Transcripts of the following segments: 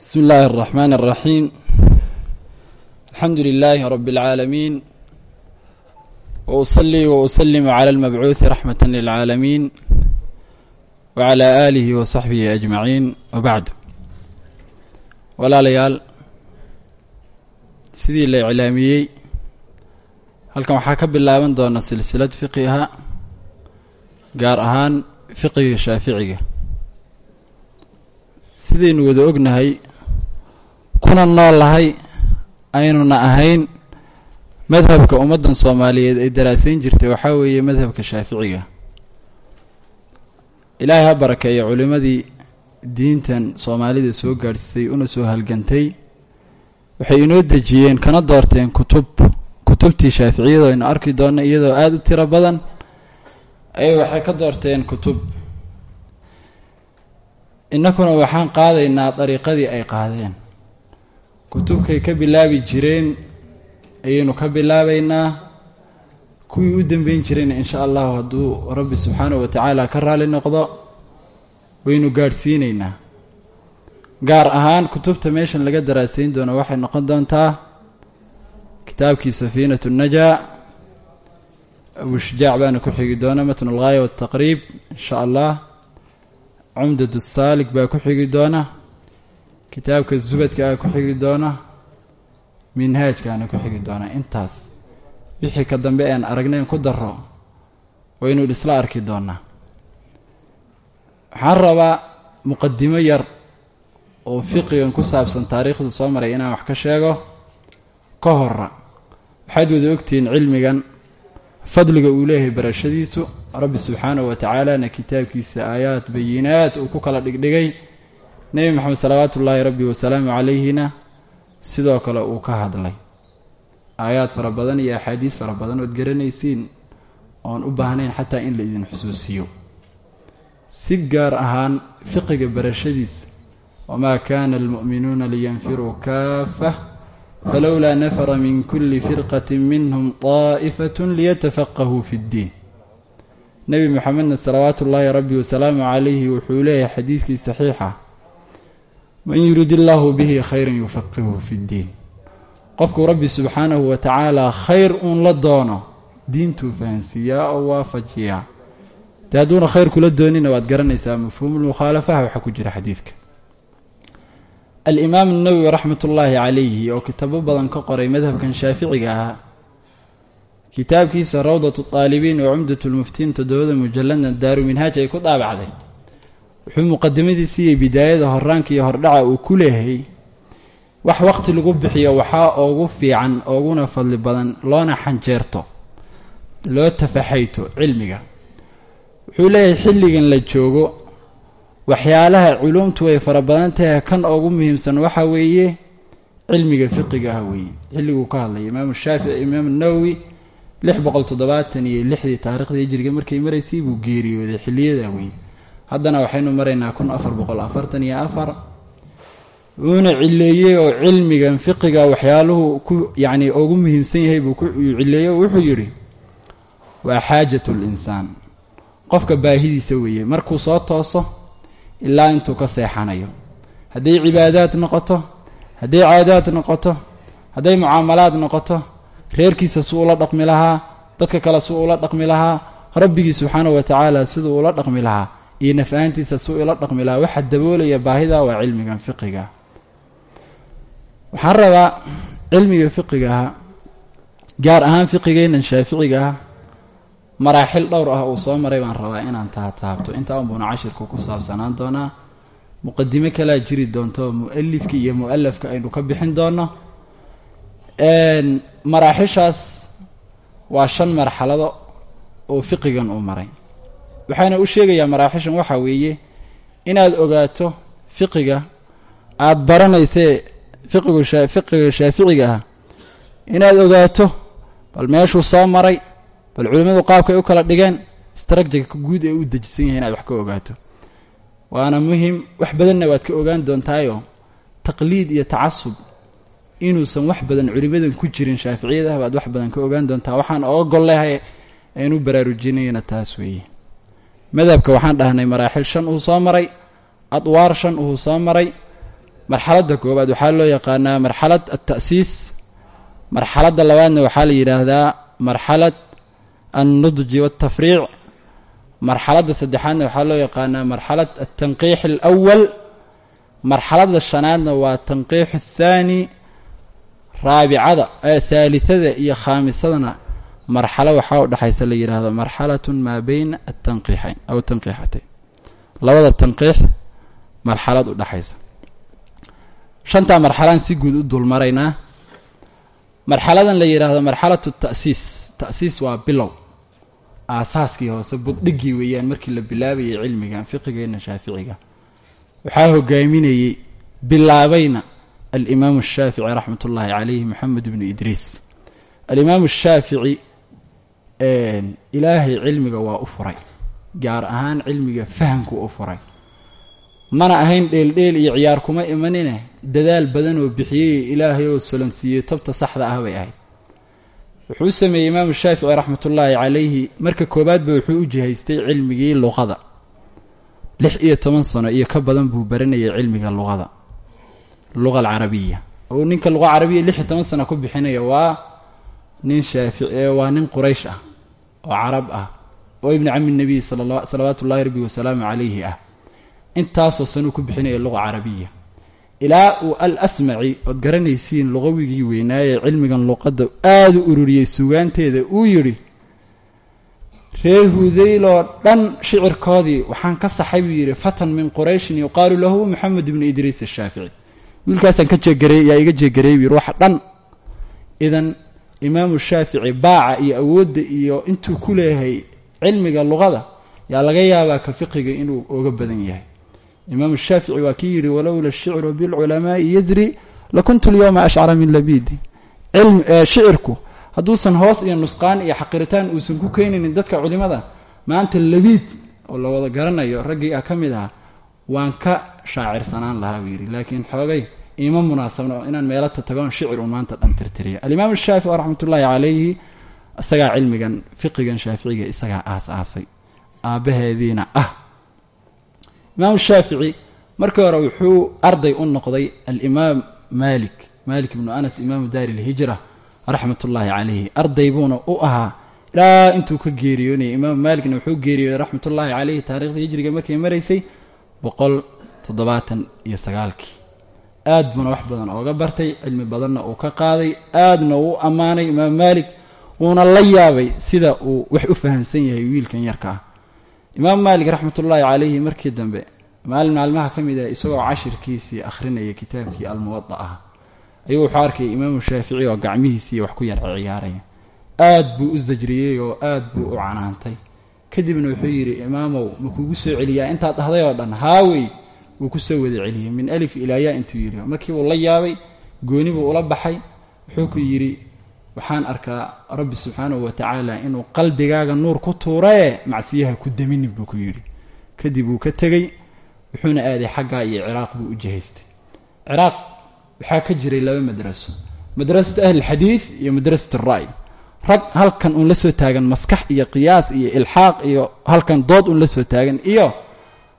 bismi illaahi araxmaan araxiim alxamdu lilaahi rabi اlcaalamiin wausalii wausalim cala almabcuuhi raxmata lilcaalamiin wacala aalihi wa saxbihi ajmaciin wabacdu walaalayaal sidii la iclaamiyey halkan waxaa ka bilaaban doona silsilad fiqiha gaar ahaan fiqiga shaaficiga. Sidaynu wada ognahay kuna noolahay aynuna ahayn madhabka ummaddan soomaaliyeed ay daraasayn jirtay waxaa weeye madhabka shaaficiga. Ilaahay ha barakeeya culimmadii diintan soomaalida soo gaadhsiisay una soo halgantay. Waxay inoo dejiyeen kana doorteen kutub. Kutubtii shaaficiyada aynu arki doonno iyadoo aada u tiro badan ayay waxay ka doorteen kutub. Innakuna waxaan qaadaynaa dariiqadii ay qaadeen kutubkay ka bilaabi jireen ayaynu ka bilaabaynaa. Kuwii u dambeyn jirayna insha allahu hadduu rabbi subxaanahu wa tacaala ka raali noqdo waynu gaadhsiinaynaa. Gaar ahaan kutubta meeshan laga daraasayn doono waxay noqon doontaa kitaabkii safiinatu najaa abushujaac baana ku xigi doona matnu alghaaya waltaqriib insha allah. Cumdatu saalik baa ku xigi doona kitaabka zubadkaa ku xigi doona minhaajkaana ku xigi doona. Intaas wixii ka dambe aan aragnayn ku daro waynu isla arki doonaa. Waxaan rabaa muqadimo yar oo fiqigan ku saabsan taariikhdu soo maray inaan wax ka sheego. Ka hora waxaad wada ogtihiin cilmigan fadliga uu leeyahay barashadiisu. Rabbi subxaanahu wa tacaalana kitaabkiisa aayaad bayinaad uu ku kala dhigdhigay nebi moxamed salawaatu ullaahi rabbi wasalaamu calayhina sidoo kale uu ka hadlay. Aayaad fara badan iyo axaadiis fara badan ood garanaysiin oon u baahnayn xataa in la idin xusuusiyo. Si gaar ahaan fiqiga barashadiisa wamaa kaana almu'minuuna liyanfiruu kaafah falowlaa nafara min kulli firqati minhum طaa'ifatun liyatafaqahuu fi اddiin nebi moxamedna salawaatu ullaahi rabbi wasalaamu calayhi wuxuu leeyahay xadiidkii saxiixa man yurid illaahu bihi khayran yufaqihu fi ddiin qofkuu rabbi subxaanahu wa tacaala khayr uun la doono diintuu fahansiiyaa oo waafajiyaa dee hadduuna khayr kula doonina waad garanaysaa mafhuumulmukhaalafaha waxaa ku jira xadiidka. Alimaam nawowi raxmat ullaahi calayhi oo kitaabo badan ka qoray madhabkan shaaficiga ahaa kitaabkiisa rawdatu taalibiin oo cumdat lmuftiin toddobada mujalladna daaru minhaaj ay ku daabacday wuxuu muqadimadiisi iyo bidaayada horaanka iyo hordhaca uu ku leehay wax waqti lagu bixiyo waxaa ugu fiican ooguna fadli badan loona xanjeerto loo tafaxayto cilmiga. Wuxuu leeyahay xilligan la joogo waxyaalaha culumtu way fara badan tahay kan ugu muhiimsan waxa weeye cilmiga fiqiga ah weeye. Xilliguu ka hadlaya imaamu shaafici imaam nawowi lix boqol toddobaatan iyo lixdii taariikhdii hijriga markay maraysay buu geeriyooday xilliyada weeye haddana waxaynu maraynaa kun afar boqol afartan iyo afar. Wuuna cileeyey oo cilmigan fiqiga waxyaaluhu ku yacni ugu muhiimsan yahay buu ku cileeyey oo wuxuu yidhi waa xaajatu linsaan qofka baahidiisa weeye markuu soo tooso ilaa intuu ka seexanayo. Hadday cibaadaad noqoto hadday caadaad noqoto hadday mucaamalaad noqoto reerkiisa su ula dhaqmi lahaa dadka kale su ula dhaqmi lahaa rabbigii subxaanahu wa tacaala siduu ula dhaqmi lahaa iyo naf-aantiisa su ila dhaqmi lahaa daboolaya baahida waa cilmigan fiqiga. Waxaan rabaa cilmiga fiqiga gaar ahaan fiqigeennan shaaficiga maraaxil dhowr ah uu soo maray baan rabaa inaan taataabto intaa unbuuna cashirka ku saabsanaan doonaa. Muqadimo kalaa jiri doonto mu'alifka iyo mu'alafka aynu ka bixin doono maraaxishaas waa shan marxalado oo fiqigan uu maray waxaana u sheegayaa maraaxishan waxaa weeye inaad ogaato fiqiga aada baranaysee fiqigu fiqiga shaaficiga ah. Inaad ogaato bal meeshuu soo maray bal culimmadu qaabkay u kala dhigeen istrajaka guud ee u dejisan yahay inaad wax ka ogaato. Waana muhiim wax badanna waad ka ogaan doontaayo taqliid iyo tacasub. Inuusan wax badan culimmadan ku jirin shaaficiyada baad wax badan ka ogaan doontaa. Waxaan oga gol lehay aynu baraarujinayna taas weeye madhabka waxaan dhahnay maraaxil shan uu soo maray adwaar shan uu soo maray. Marxaladda koowaad waxaa loo yaqaanaa marxalad alta'siis marxaladda labaadna waxaa la yidhaahdaa marxalad annudji waaltafriic marxaladda saddexaadna waxaa loo yaqaanaa marxalad altanqiix alawal marxaladda shanaadna waa tanqiix athaani raabicada ee haalithada iyo khaamisadana marxalo waxaa udhexaysa la yidhaahdo marxalatun maa beyna atanqiixayn aw tanqiixatayn labada tanqiix marxalad udhexaysa shantaa marxalaan si guud u dulmaraynaa marxaladan la yidhaahdo marxalatu ta'siis ta'siis waa bilow. Aasaaskii hoose buddhiggii weeyaan markii la bilaabayay cilmigan fiqigeenna shaaficiga. Waxaa hogaaminayey bilaabayna alimaamu ashaafici raxmat ullaahi calayhi moxamed ibnu idriis alimaamu ashaafici ilaahay cilmiga waa u furay. Gaar ahaan cilmiga fahamku u furay. Mana ahayn dheeldheel iyo ciyaar kuma imanine dadaal badan oo bixiyey ilaahay oo solansiiyey tobta saxda ah bay ahayd. Wuxuu sameeyey imaamu shaafici raxmatullaahi calayhi marka koowaadba wuxuu u jihaystay cilmigii luqada. Lix iyo toban sano iyo ka badan buu baranayay cilmiga luqada. Luqa alcarabiya oo ninka luqa carabiya lix iyo toban sano ku bixinaya waa nin shaafici waa nin quraysh ah oo carab ah oo ibni cami nabiy salawaatu ullahi rabbi wasalaamu calayhi ah intaasoo sanuu ku bixinaya luqa carabiya. Ilaa uu al asmaci ood garanaysiin luqawigii weynaaye cilmigan luqadda u ururiyey sugaanteeda uu yidhi ree hudayloo dhan shicirkoodii waxaan ka saxay buu yidhi fatan min qurayshin yuqaalu lahu moxamed ibnu idriis ashaafici wiilkaasaan ka jeegareey yaa iga jeegareey buu yidhi dhan idan imaamu shaafici baaca iyo awoodda iyo intuu ku leeyahay cilmiga luqada yaa laga yaabaa ka fiqiga inuu oga badan yahay. Imaamu shaafici waa kii yidhi walowla ashicru bilculamaai yasri lakuntu lyowma ashcara min labidi shicirku hadduusan hoos iyo nusqaan iyo xaqiritaan uusan ku keenaynin dadka culimada maanta labiid oo la wada garanayo raggii ah ka mid aha waan ka shaacirsanaan lahaa buu yidhi. Laakiin xoogay iima munaasabna oo inaan meelata tagoon shicir uun maanta dhan tirtiriya alimaam shaafici raxmatullaahi calayhi isagaa cilmigan fiqigan shaaficiga isagaa aas aasay aabbaheediina ah. Imaamu shaafici markii hore wuxuu arday u noqday alimaam maalik maalik ibnu anas imaamu daari lhijra raxmat ullaahi calayhi. Arday buuna u ahaa ilaa intuu ka geeriyoonayay imaamu maalikna wuxuu geeriyooday raxmatullaahi calayhi taarikhda hijriga markay maraysay boqol toddobaatan iyo sagaalkii aad buuna wax badan ooga bartay cilmi badanna uu ka qaaday aadna uu ammaanay imaamu maalik wuuna la yaabay sida uu wax u fahamsan yahay wiilkan yarka ah. Imaamu maalik raxmatullaahi calayhi markii dambe maalin maalmaha ka mid ah isagoo cashirkiisii akhrinaya kitaabkii almuwada ah ayuu wuxuu arkayay imaamu shaafici oo gacmihiisii wax ku yar ciyaaraya. Aad buu u sajriyey oo aad buu u canaantay. Kadibna wuxuu yidhi imaamow ma kugu soo celiyaa? Intaad dhahday oo dhan haawey wuu ku soo wada celiyey. Min alif ilaa yaa intuu yidhi. Markii buu la yaabay gooni buu ula baxay. Wuxuu ku yidhi waxaan arkaa rabbi subxaanahu wa tacaala inuu qalbigaaga nuur ku tuurae macsiyaha ku daminin buu ku yidhi. Kadib wuu ka tegey wuxuuna aaday xaggaa iyo ciraaq buu u jihaystay. Ciraaq waxaa ka jiray laba madraso. Madrasat ahlilxadiid iyo madrasat alra'y rag halkan uun la soo taagan maskax iyo qiyaas iyo ilxaaq iyo halkan dood uun la soo taagan iyo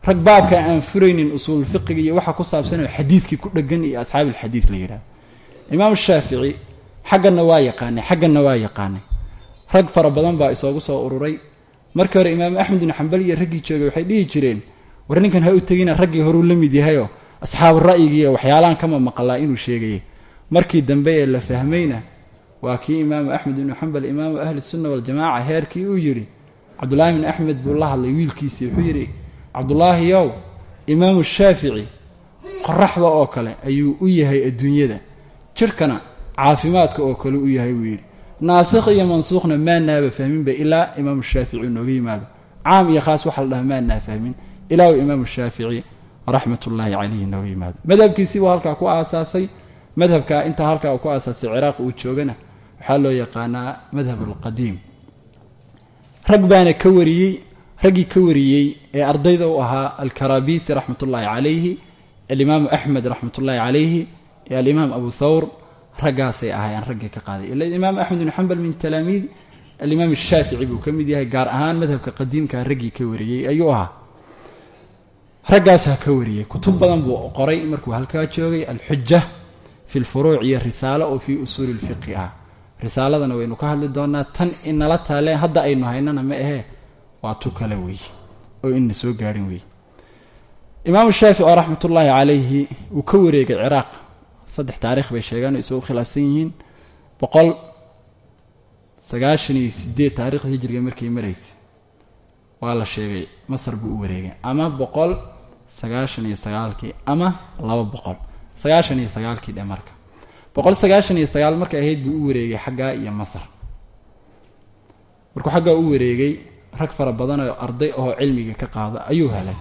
rag baabka aan furaynin usuul fiqiga iyo waxa ku saabsanoo xadiidkii ku dhegan iyo asxaabilxadiid la yidhahdo imaam shaafici xagganna waa yaqaanay xagganna waa yaqaanay. Rag fara badan baa isoogu soo ururay. Markii hore imaamu axmed ibnu xambal iyo raggii joogay waxay dhihi jireen war ninkan ha u tegina raggii horuu la mid yahayoo asxaabu ra'yigiiyo waxyaalahan kama maqlaa inuu sheegayay. Markii dambe ee la fahmayna waa kii imaamu axmed ibnu xambal imaamu ahli sunna waljamaaca heerkii uu yidhi cabdullaahi bin axmed buu la hadlay wiilkiisii wuxuu yidhi cabdulaahi yow imaamu shaafici qoraxda oo kale ayuu u yahay adduunyada. Jirhkana caafimaadka oo kale u yahay buu yidhi. Naasikh iyo mansuukhna maanaaba fahminba ilaa imaamu shaafici nooga yimaado. Caam iyo khaas waxa la dhaha maanaa fahmin. Ilaa uu imaamu shaafici raxmat ullaahi calayhi nooga yimaado. Madhabkiisii buu halkaa ku aasaasay. Madhabka intaa halkaa uu ku aasaasay ciraaq uu joogana waxaa loo yaqaanaa madhab alqadiim rag baana ka wariyey raggii ka wariyey ee ardayda u ahaa alkarabisi raxmat ullaahi calayhi alimaamu axmed raxmat ullaahi calayhi iyo alimaam abu thawr raggaasay ahaayeen raggii ka qaaday. Ila imaam axmed bn xambal min talaamiid alimaam shaafici buu ka mid yahay gaar ahaan madhabka qadiimka raggii ka wariyey ayuu ahaa. Raggaasaa ka wariyey kutub badan buu qoray markuu halkaa joogay alxuja fi lfuruuc iyo risaalo oo fii usuuli lfiqi ah. Risaaladana waynu ka hadli doonaa tan inala taaleen hadda aynu haynana ma ahee waa tu kale weeye oo ina soo gaadhin weeye imaamu shaafici raxmat ullaahi calayhi wuu ka wareegay ciraaq. Saddex taarikh bay sheegaan oo isugu khilaafsan yihiin. Boqol sagaashan iyo sideed taarikhda hijriga markay maraysay waa la sheegay masar buu u wareegay. Ama boqol sagaashan iyo sagaalkii ama laba boqol sagaashan iyo sagaalkii dhe marka. Boqol sagaashan iyo sagaal markay ahayd buu u wareegay xaggaa iyo masar. Markuu xaggaa u wareegay rag fara badan oo arday ahoo cilmiga ka qaada ayuu helay.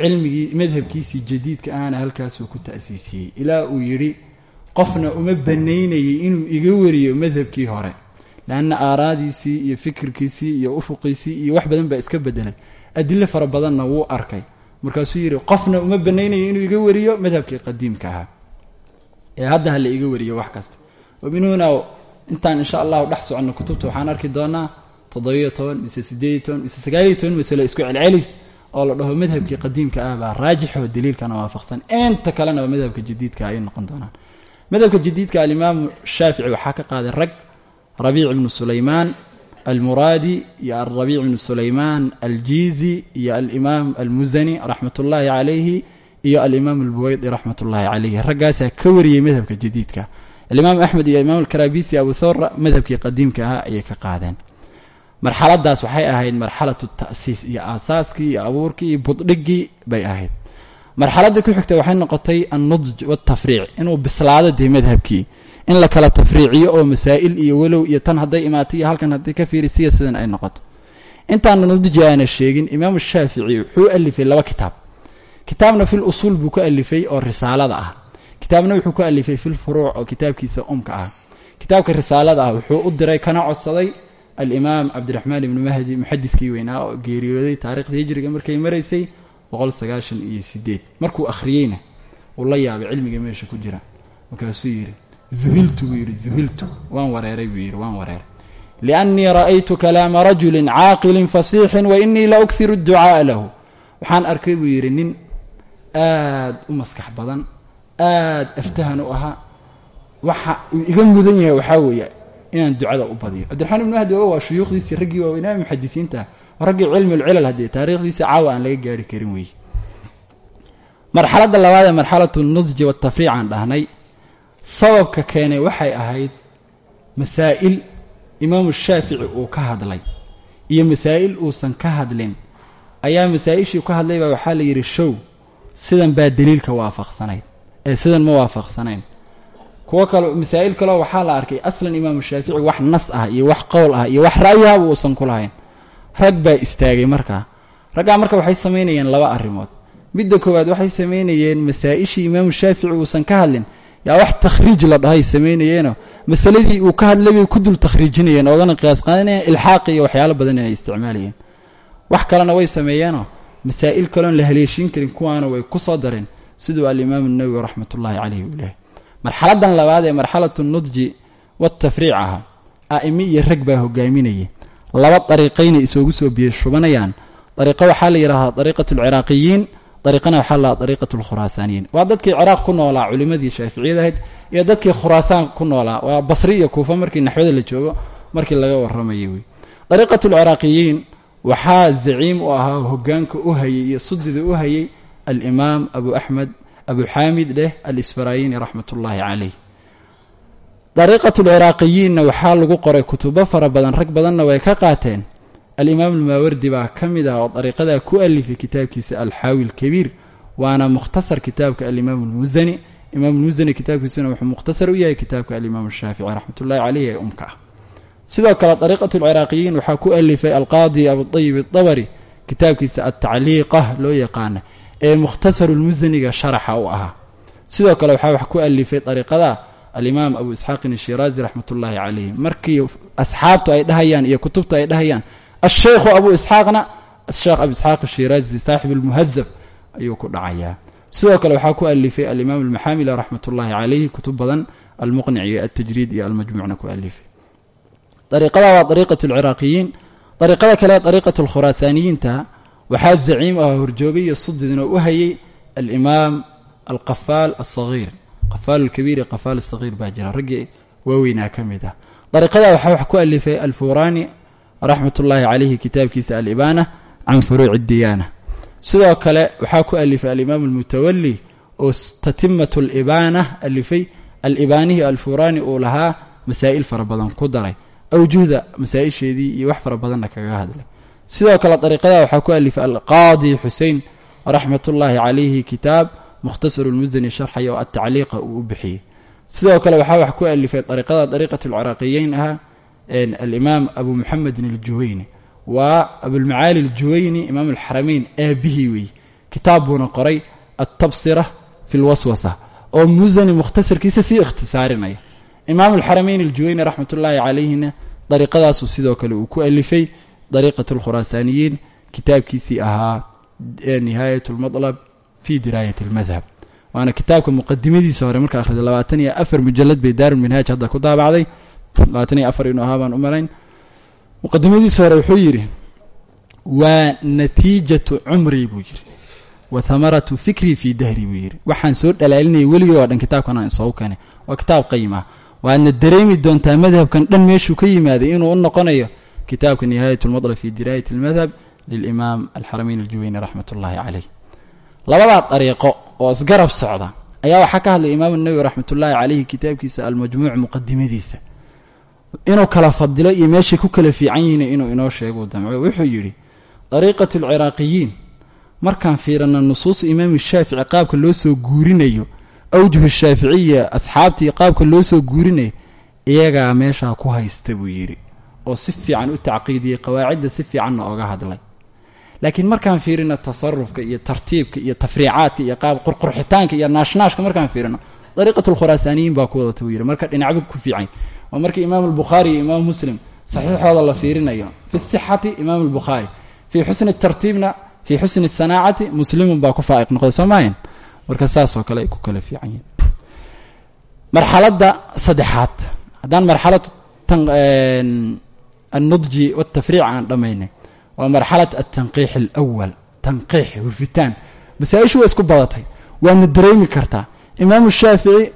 Cilmigii madhabkiisii jadiidka ahna halkaasuu ku ta'siisiyey. Ilaa uu yidhi qofna uma banaynayay inuu iga wariyo madhabkii hore. Leanna aaraadiisii iyo fikirkiisii iyo ufuqiisii iyo wax badan baa iska bedelay adilo fara badanna wuu arkay. Markaasuu yidhi qofna uma banaynayay inuu iga wariyo madhabkii qadiimka ahaa. Ee hadda hala iga wariyo wax kasta. Oo min huna intaan insha allahu dhex soconno kutubta waxaan arki doonaa toddobiyo toban mise sideediyo toban mise sagaaliyo toban masalo isku celcelis oo la dhaho madhabkii qadiimka ah baa raajixoo daliilkana waafaqsan. Inta kalena waa madhabka jadiidka ay noqon doonaan. Madhabka jadiidka alimaamu shaafici waxaa ka qaaday rag rabiic ibnu sulaymaan almuraadi iyo alrabiic ibnu sulaymaan aljiizi iyo alimaam almusani raxmat ullaahi calayhi iyo alimaam albuweydi raxmat ullaahi calayhi raggaasaa ka wariyey madhabka jadiidka. Alimaam axmed iyo imaam alkarabisi abu thawra madhabkii qadiimka ahaa ayay ka qaadeen marxaladaas waxay ahayd marxalatu ta'siis iyo aasaaskii iyo abuurkii iyo buddhigii bay ahayd. Marxaladii ku xigta waxay noqotay annudj waltafriic inuu bislaado dee madhabkii. In la kala tafriiciyo oo masaa'il iyo walow iyo tan hadday imaatay iyo halkan hadday ka fiirisiya sidan ay noqoto. Intaana nudji aana sheegin imaamu shaafici wuxuu alifay laba kitaab. Kitaabna fil usuul buu ka alifay oo risaalada ah. Kitaabna wuxuu ka alifay fil furuuc oo kitaabkiisa umka ah. Kitaabka risaalada ah wuxuu u diray kana codsaday alimaam cabdiraxmaan ibnu mahdi muxadidkii weynaa oo geeriyooday taarikhda hijriga markay maraysay boqol sagaashan iyo sideed markuu akhriyeyna uu la yaabay cilmiga meesha ku jira. Markaasuu yidhi duhiltu buu yidhi duhiltu waan wareeray buu yidhi waan wareeray liannii ra'aytu kalaama rajulin caaqilin fasiixin wa inii la ukhiru adducaaa lahu. Waxaan arkay buu yidhi nin aad u maskax badan aad aftahan u ahaa waxa uu iga mudan yahay waxaa weeye inaan ducada u badiyo. Cabdiraxmaan ibnu mahdi waa shuyuukhdiisii raggii waaweynaa muxadisiinta raggii cilmi lcilal haddee taariikhdiisa caawa aan laga gaari karin weeye marxaladda labaad ee marxalatu nudji watafriic aan dhahnay sababka keenay waxay ahayd masaa'il imaamu shaafici uu ka hadlay iyo masaa'il uusan ka hadlin. Ayaa masaa-ishii ka hadlay baa waxaa la yidhi show sidan baa daliilka waafaqsanayd ee sidan ma waafaqsanayn kuwo kale masaa'il kaleo waxaa la arkay aslan imaamu shaafici wax nas ah iyo wax qowl ah iyo wax ra'yahaba uusan ku lahayn. Rag baa istaagay markaa raggaa marka waxay samaynayeen laba arrimood. Midda koowaad waxay samaynayeen masaa-ishii imaamu shaafici uusan ka hadlin. Yaa wax takhriij la dhahay samaynayeeno masaladii uu ka hadlay ku dul takhriijinayeen oogana qiyaas qaadanayeen ilxaaqi iyo waxyaalo badan inay isticmaalayeen. Wax kalena way sameeyeenoo masaa'il kaloon la haleeshiin karin kuwaana way ku soo dareen siduu alimaamu nawowi raxmatullaahi caleyhi u ilahay marxaladan labaad ee marxalatu nudji watafriic aha a'ime iyo rag baa hogaaminayay. Laba dariiqayna isoogu soo biye shubanayaan. Dariiqo waxaa la yidhahdaa dariiqatu alciraaqiyiin dariiqana waxaa la dariiqatu alkhuraasaaniyiin waa dadkii ciraaq ku noolaa culimadii shaaficiyada ahayd iyo dadkii khuraasaan ku noolaa. Waa basri iyo kuufa markii naxwada la joogo markii laga waramayay wey. Dariiqatu alciraaqiyiin waxaa zaciim u ahaa hogaanka u hayay iyo sudida u hayay alimaam abu axmed abu xaamid dheh alisfaraayini raxmat ullaahi caleyh dariiqatu alciraaqiyiinna waxaa lagu qoray kutubo fara badan rag badanna way ka qaateen. Alimaam almaawardi baa ka mid ah oo dariiqadaa ku alifay kitaabkiisa alxaawi lkabiir waana mukhtasar kitaabka alimaam almusani imaam almusani kitaabkiisuna wuxuu mukhtasar u yahay kitaabka alimaam ashaafici raxmatullahi caleyh ee umka. Ah sidoo kale dariiqatu alciraaqiyiin waxaa ku alifay alqaadi adabari kitaabkiisa altacliiqa loo yaqaana ee mukhtasaru lmusaniga sharaxa u ahaa. Sidoo kale waxaa wax ku alifay dariiqada alimaam abu isxaaqin ashiraazi raxmatullaahi caleyh markii asxaabtu ay dhahayaan iyo kutubtu ay dhahayaan asheykhu abu isxaaqna asheekh abu isxaaq ashiraazi saaxib almuhadab ayuu ku dhacayaa. Sidoo kale waxaa ku alifay alimaam almaxaamila raxmatullaahi caleyhi kutub badan almuqnic iyo altajriid iyo almajmuucna ku alifay. Dariiqada waa dariiqatu alciraaqiyiin dariiqada kale dariiqatu alkhuraasaaniyiinta waxaa zaciim ah horjoogay iyo sudidna u hayay alimaam alqafaal alsagiir qafaal alkabiir iyo qafaal asagiir baa jira. Raggii waaweynaa ka mid ah. Dariiqada waxaa wax ku alifay alfurani raxmat ullaahi calayhi kitaabkiisa alibaana can furuuci diyaana. Sidoo kale waxaa ku alifay alimaam almutawali oo tatimat libaana alifay. Alibaanihi alfurani uu lahaa masaa'il fara badan ku daray. Awjuhda masaa-isheedii iyo wax fara badanna kaga hadlay sidoo kale dariiqada waxaa ku alifay alqaadi xusein raxmat ullaahi calayhi kitaab mukhtasaru lmusani sharxaya oo atacliiqa uu u bixiyey. Sidoo kale waxaa wax ku alifay dariiqada dariiqat alciraaqiyeyn ahaa alimaam abu muxamedin aljuwayni. Waa abulmacaali aljuwayni imaam alxarameyn aabihii weeye kitaab buuna qoray altabsira fi lwaswasa oo musani mukhtasarkiisa sii ikhtisaarinaya. Imaam alxarameyn aljuwayni raxmat ullaahi calayhina dariiqadaasuu sidoo kale uu ku alifay dariiqat alkhuraasaaniyiin kitaabkiisii ahaa nihaayat lmadlab fi diraayat almadhab waana kitaabka muqadimadiisa hore marka akhriday labaatan iyo afar mujalad bay daarulminhaaj hadda ku daabacday. labaatan iyo afar inuu ahaa baan u malayn. Muqadimadiisa hore wuxuu yidhi waa natiijatu cumrii buu yidhi. Wa hamaratu fikrii fii dahri buu yidhi. Waxaan soo dhalaalinayay weligii oo dhan kitaabkan aan isoogu keenay. Waa kitaab qayim ah waadna dareemi doontaa madhabkan dhan meeshuu ka yimaaday inuu u kitaabka nihaayat lmadlab fi diraayat almadhab lilimaam alxarameyn aljuweyni raxmat ullaahi caleyh labadaa dariiqo oo isgarab socda ayaa waxaa ka hadlay imaam nawowi raxmatullaahi caleyhi kitaabkiisa almajmuuc muqadimadiisa inuu kala fadilo iyo meeshay ku kala fiican yihiin inuu inoo sheeguu damco wuxuu yidhi dariiqat alciraaqiyiin markaan fiirana nusuusa imaam shaafici qaabka loo soo guurinayo awjuhu shaaficiya asxaabtii qaabka loo soo guurinayo iyagaa meeshaa ku haysta buu yidhi oo si fiican u tacqiidiyey qawaacidda si fiicanna oga hadlay. Laakiin markaan fiirino tasarufka iyo tartiibka iyo tafriicaadka iyo qaab qurqurxitaanka iyo naashnaashka markaan fiirino dariiqat alkhuraasaaniyiin baa ku wadata buu marka dhinacba ku fiican waa marka imaam albukhaari iyo imaam muslim saxiixooda la fiirinayo fi sixati imaam albukhaari fii xusni tartiibna fii xusni sanaacati muslimun baa ku faa'iq noqday soo maayan marka saasoo kale ku kala fiican marxaladda saddexaad. Haddaan marxalad annudji waltafriic aan dhammaynay waa marxalad altanqiix alawal tanqiix hurfitaan masaa-ishu waa isku badatay waadna dareemi kartaa imaamu shaafici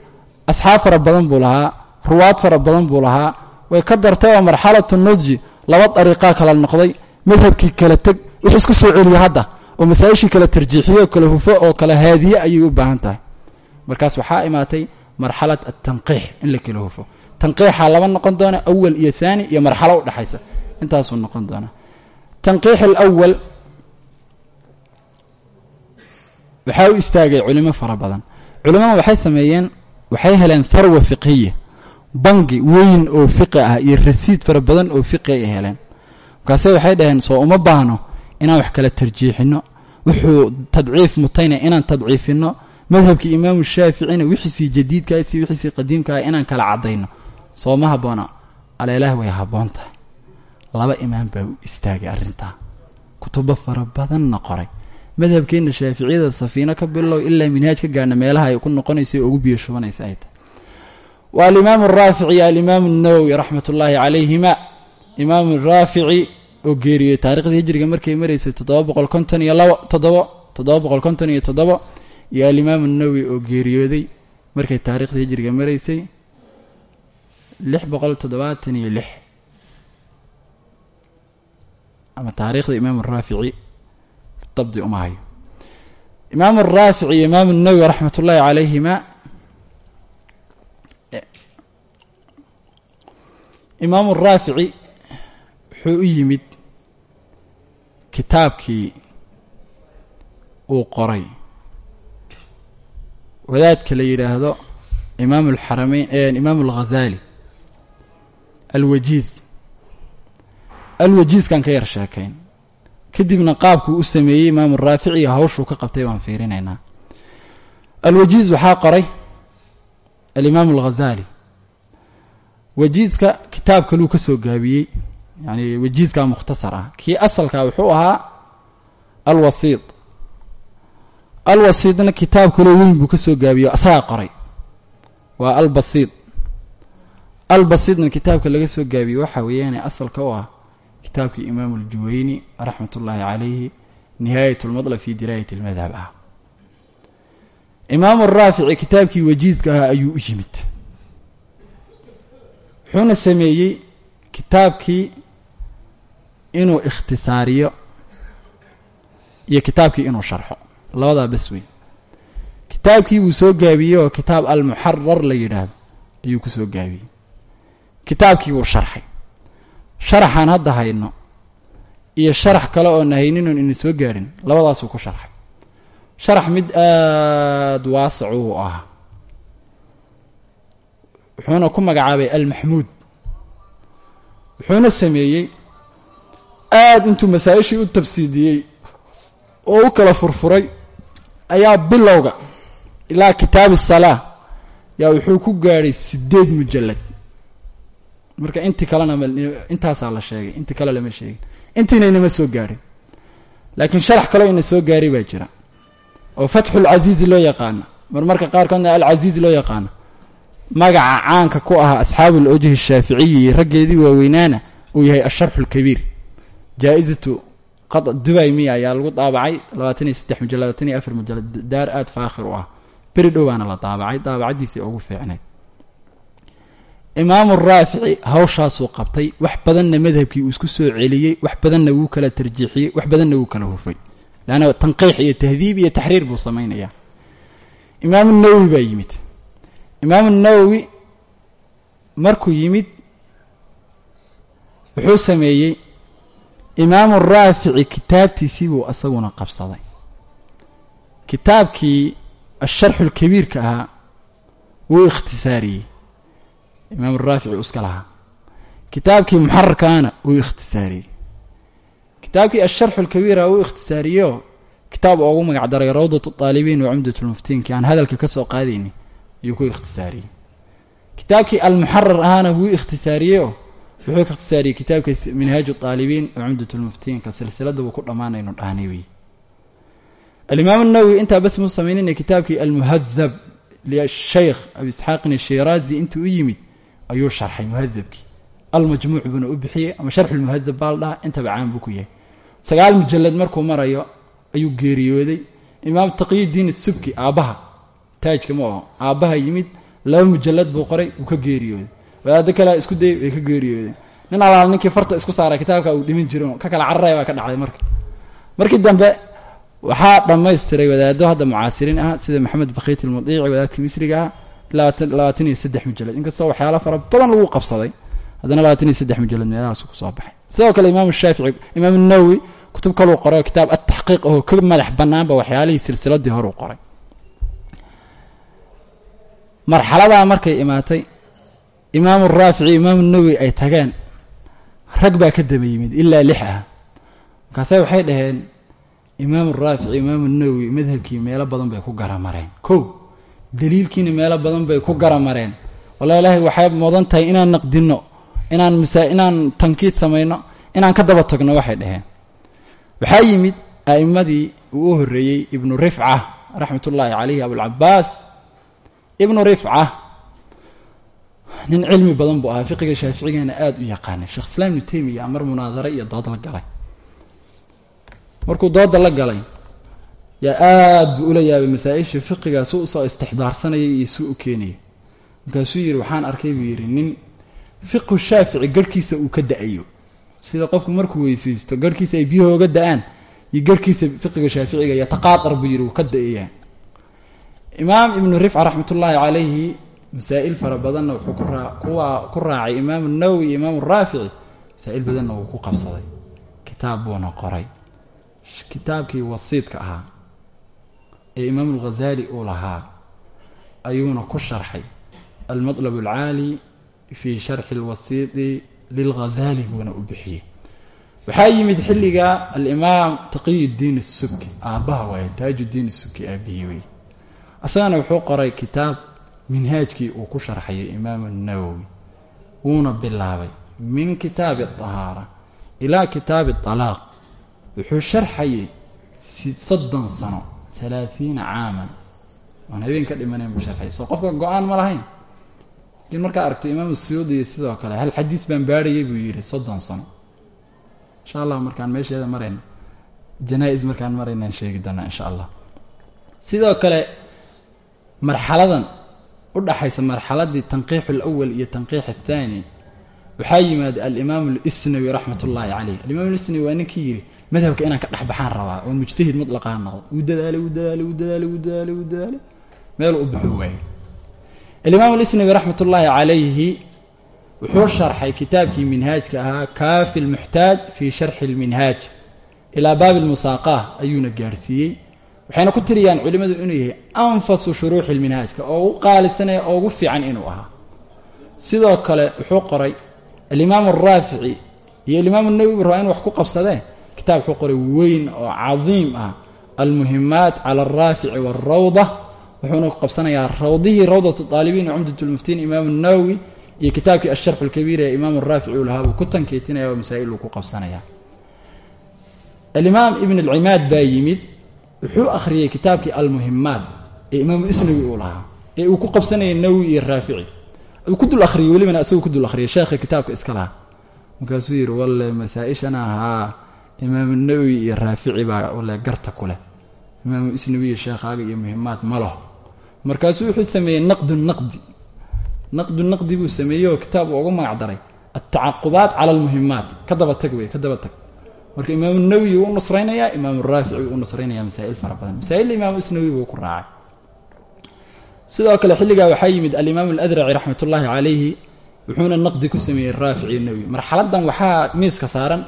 asxaab fara badan buu lahaa ruwaad fara badan buu lahaa way ka dartay oo marxalatu nudji laba dariiqaa kala noqday madhabkii kala teg wuxuu isku soo celiya hadda oo masaa-ishii kala tarjiixiyo kala hufo oo kala haadiye ayay u baahan tahay markaas waxaa imaatay marxalad altanqiix in la kala hufo tanqiixaa laba noqon doona awal iyo haani iyo marxalo u dhexaysa intaasuu noqon doona. Tanqiix alawal waxaa u istaagay culimo fara badan. Culimada waxay sameeyeen waxay heleen tharwa fiqhiya bangi weyn oo fiqi ah iyo rasiid fara badan oo fiqi ay heleen. Markaase waxay dhaheen soo uma baahno inaan wax kala tarjiixino wuxuu tadciif mutayna inaan tadciifino madhabkii imaamu shaaficina wixiisii jadiidkaasi wixiisii qadiimkaah inaan kala cadayno soo ma habboona aleelaah way habboon tahay laba imaam baa u istaagay arrintaa kutubo fara badanna qoray. Madhabkeenna shaaficiyada safiino ka bilow ilaa minhaaj ka gaadhna meelaha ay ku noqonaysa oo ugu biyo shubanaysa ay tahay waa alimaamu araafici iyo alimaamu nawowi raxmat calayhima. Imaamu raafici oo geeriyey taarikhda hijriga markay maraysay toddoba boqol konton iyo labo toddobo toddoba boqol konton iyo toddobo iyo alimaamu nawowi oo geeriyooday markay taarikhda hijriga maraysay lix boqol toddobaatan iyo lix ama taariikhda imaamu raafici dabdi uma hayo imaamu raafici iyo imaamu nawowi raxmat ullaahi calayhima imaamu raafici wuxuu u yimid kitaabkii uu qoray wadaadka la yidhaahdo imaam alxarameyn imaam alghazaali alwajiiz. Alwajiizkan ka yar sheekayn. Kadibna qaabkuu u sameeyey imaamu raafici iyo hawshuu ka qabtay baan fiirinaynaa. Alwajiiz waxaa qoray alimaamu alghazaali wajiizka kitaab kaluu ka soo gaabiyey yani wajiizkaa mukhtasar ah. Kii asalkaa wuxuu ahaa alwasiid. Alwasiidna kitaab kaloo weyn buu ka soo gaabiyo asagaa qoray. Waa albasiid albasiidna kitaabka laga soo gaabiyey waxaa weeyaane asalka u ah kitaabkii imaamu aljuwayni raxmat ullaahi calayhi nihaayat lmadlab fi diraayat lmadhab ah. Imaamu raafici kitaabkii wajiiska ahaa ayuu u yimid. Wuxuuna sameeyey kitaabkii inuu ikhtisaariyo iyo kitaabkii inuu sharxo. Labadaa bas weyn. Kitaabkii buu soo gaabiyey oo kitaab almuxarar la yidhaahdo ayuu ku soo gaabiyey kitaabkii buu sharxay. Sharaxaan hadda hayno iyo sharax kale oon hayninun ina soo gaadhin labadaasuu ku sharxay. Sharax mid aada waasac uu ahaa wuxuuna ku magacaabay almaxmuud wuxuuna sameeyey aada intuu masaa-ishii u tabsiidiyey oo u kala furfuray ayaa bilowga ilaa kitaabi salaa yaa wuxuu ku gaadhay sideed mujallad marka intii kalena intaasaa la sheegay intii kale lama sheegin. Intiina inama soo gaadhin laakiin sharax kaloo ina soo gaaray baa jira. Oo fatxulcasiizi loo yaqaana. Mar marka qaarkoodna alcasiizi loo yaqaano magaca caanka ku ahaa asxaabu lwjhi shaaficiyi raggeedii waaweynaana uu yahay asharxu lkabiir jaa-izatu dubay miya ayaa lagu daabacay labaatan iyo saddex mujallad labaatan iyo afar mujallad daar aada faakhir u ah. Beri dhowaana la daabacay daabacadiisii ugu fiicnay imaamu raafici hawshaasuu qabtay. Wax badanna madhabkii uu isku soo celiyey wax badanna wuu kala tarjiixiyey wax badanna wuu kala hufay. Leanna tanqiix iyo tahdiib iyo taxriir buu samaynayaa imaamu nawowi baa yimid. Imaamu nawowi markuu yimid wuxuu sameeyey imaamu raafici kitaabtiisii buu isaguna qabsaday. Kitaabkii asharxu lkabiirka ahaa wuu ikhtisaariyey imaamu raafici u iska lahaa. Kitaabkii muxararkaana wuu ikhtisaariyey. Kitaabkii asharxu lkabiira wuu ikhtisaariyeoo kitaab magac daray rawdatu aalibiin wa cumdat lmuftiinki aan hadalka ka soo qaadayni ayuu ku ikhtisaariyey. Kitaabkii almuxarar ahaana wuu ikhtisaariyeoo wuxuu ikhtisaariyey kitaabka minhaaju aalibiin wa cumdat lmuftiinka silsilada wuu ku dhammaanaynu dhahnay wey. Alimaam nawowi intaa bas muu samaynina kitaabkii almuhadab lishaykh abi isxaaqin ashiraazi intuu u yimid ayuu sharxay muhadabkii almajmuuc buuna u bixiyey ama sharxu lmuhadab baa la intaba caan buu ku yahay. Sagaal mujalad markuu marayo ayuu geeriyooday. Imaam taqiyudiin subki aabbaha taajka ma aho aabbaha yimid laba mujalad buu qoray wuu ka geeriyooday. Wadaado kalea isku dayay way ka geeriyoodeen nin alaal ninkii farta isku saaray kitaabka uu dhiman jiro ka kala cararaya baa ka dhacday marka. Markii dambe waxaa dhammaystiray wadaado hadda mucaasiriin ah sida maxamed bakhiit ilmudiici wadaadkii misriga ah labaatan iyo saddex mujalad. Inkastoo waxyaala fara badan lagu qabsaday haddana labaatan iyo saddex mujalad meelahaasu ku soo baxay. Sidoo kale imaam shaafici imaam nawowi kutub kaluu qoray kitaab ataxqiiq oo ka madax banaanba waxyaalihii silsiladii horuu qoray. Marxaladaa markay imaatay imaamu raafici imaamu nawowi ay tageen rag baa ka daba yimid ilaa lix ah. Markaase waxay dhaheen imaamu raafici imaamu nawowi madhabkii meelo badan bay ku garamareen. Kow daliilkiina meelo badan bay ku garamareen. Walla ilaahay waxay mudan tahay inaan naqdinno inaan masa inaan tankiid samayno inaan ka daba tagno waxay dhaheen. Waxaa yimid a'immadii uu u horreeyey ibnu rifca raxmatullaahi calayhi abulcabaas ibnu rifca nin cilmi badan buu ahaa fiqiga shaaficigana aada u yaqaanay. Sheekh islaam ibnu teymiya mar munaadare iyo dood la galay. Markuu dooda la galay yaa aada buu ula yaabay masaa-isha fiqiga su u soo istixdaarsanayay iyo su u keenaya markaasuu yidhi waxaan arkay buu yidhi nin fiqhu shaafici garhkiisa uu ka da'ayo. Sida qofku markuu weysaysto garhkiisa ay biyuhu oga da'aan iyo garhkiisa fiqiga shaaficiga iyo taqaatar buu uu ka da'ayaa imaam ibnu rifca raxmatullaahi calayhi masaa-il fara badanna wuxuu kuwa ku raacay imaamu nawowi iyo imaamu raafici masaa-il badanna wuu ku qabsaday. Kitaab buuna qoray. Kitaabkii wasiidka ahaa ee imaamu alghazaali uu lahaa ayuuna ku sharxay almatlab alcaali fii sharxi alwasiidi lilghazaali buuna u bixiyey. Waxaa yimid xilliga alimaam taqiy ddiin asuki aabbaha waaye taajuddiin asuki aabihii wey asagana wuxuu qoray kitaab minhaajkii uu ku sharxayay imaamu nawowi wuuna bilaabay min kitaabi ahaara ilaa kitaabi alaaq wuxuu sharxayay soddon sano alaaiina caaman. Aan habeen ka dhimanayn buu sharxayay soo qofka go'aan ma lahayn. Lakiin markaa aragto imaamu suyuudiyo sidoo kale hal xadiis baan baadhayay? buu yidhi soddon sano. Insha allah markaan meesheeda marayna janaa-is markaan maraynaan sheegi doonaa insha allah sidoo kale marxaladan u dhaxaysa marxaladii tanqiix alawal iyo tanqiix athaani waxaa yimaada alimaam alisnawi raxmat ullaahi caleyh alimaam alisnawi waa ninkii yidhi madhabka inaan ka dhex baxaan rabaa oo mujtahid mutlaqaa noqdo. Wuu dadaalay wuu dadaalay wuu dadaalay wuu dadaalay wuu dadaalay meel u baxo waaye. Alimaam alisnawi raxmat ullaahi calayhi wuxuu sharxay kitaabkii minhaajka ahaa kaafi lmuxtaaj fii sharxi lminhaaj ilaa baabi lmusaaqaah ayuuna gaadhsiiyey waxayna ku tiriyaan culimmadu inuu yahay anfasu shuruuxi lminhaajka oo ugu qaalisanaya oo ugu fiican inuu ahaa. Sidoo kale wuxuu qoray alimaam araafici iyo alimaam nawowi rabaa inu wax ku qabsadeen kitaab wuxuu qoray weyn oo cadiim ah almuhimaat cala alraafici waarawda wuxuuna ku qabsanayaa rawdihii rawdat aalibiin wa cumdat lmuftiin imaam nawowi iyo kitaabkii asharx alkabiir ee imaam raafici uu lahaa buu ku tankeetinaya oo masaa'il uu ku qabsanaya alimaam ibn alcimaad baa yimid wuxuu akhriyey kitaabkii almuhimaat ee imaamu isnawi uu lahaa ee uu ku qabsanayay nawowi iyo raafici ku dul akhriyey imaamu nawowi iyo raafici baa walle garta ku leh imaamu isnawi iyo sheekhaaga iyo muhimaat ma laho. Markaasuu wuxuu sameeyey naqdu naqdi. Naqdu naqdi buu sameeyey oo kitaab uu ugu magac daray altacaqubaat cala almuhimaat ka daba tag wey ka daba tag. Marka imaamu nawowi wuu nusraynayaa imaamu raafici wuu nusraynayaa masaa'il fara badan. Masaa'il imaamu isnawi buu ku raacay. Sidoo kale xilligaa waxaa yimid alimaamu aladraci raxmat ullaahi calayhi wuxuuna naqdi ku sameeyey raafici nawowi marxaladan waxaa miiska saaran